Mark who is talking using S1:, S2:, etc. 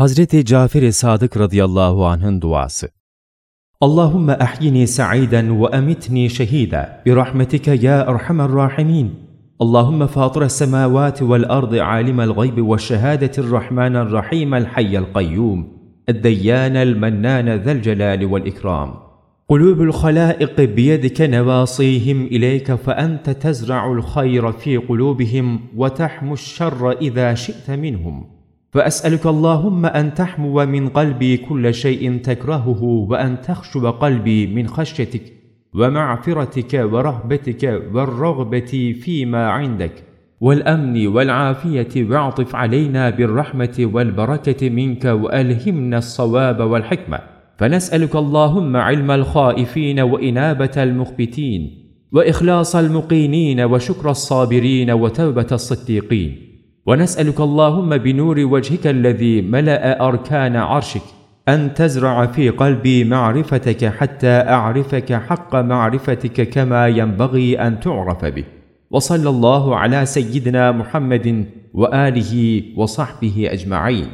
S1: Hazreti Cafer-i Sadık radıyallahu anh'ın duası.
S2: اللهم احيني سعيدا وامتني شهيدا برحمتك يا ارحم الراحمين اللهم فاطر السماوات والارض عالم الغيب والشهاده الرحمن الرحيم الحي القيوم الديان المنان ذا الجلال والاكرام قلوب الخلائق بيدك نواصيهم اليك فانت تزرع الخير في قلوبهم وتحمو الشر اذا شئت منهم فأسألك اللهم أن تحمو من قلبي كل شيء تكرهه وأن تخشب قلبي من خشيتك ومعفرتك ورهبتك والرغبة فيما عندك والأمن والعافية واعطف علينا بالرحمة والبركة منك وألهمنا الصواب والحكمة فنسألك اللهم علم الخائفين وإنابة المخبتين وإخلاص المقينين وشكر الصابرين وتوبة الصديقين ونسألك اللهم بنور وجهك الذي ملأ أركان عرشك أن تزرع في قلبي معرفتك حتى أعرفك حق معرفتك كما ينبغي أن تعرف به. وصلى الله على سيدنا محمد وآله وصحبه أجمعين.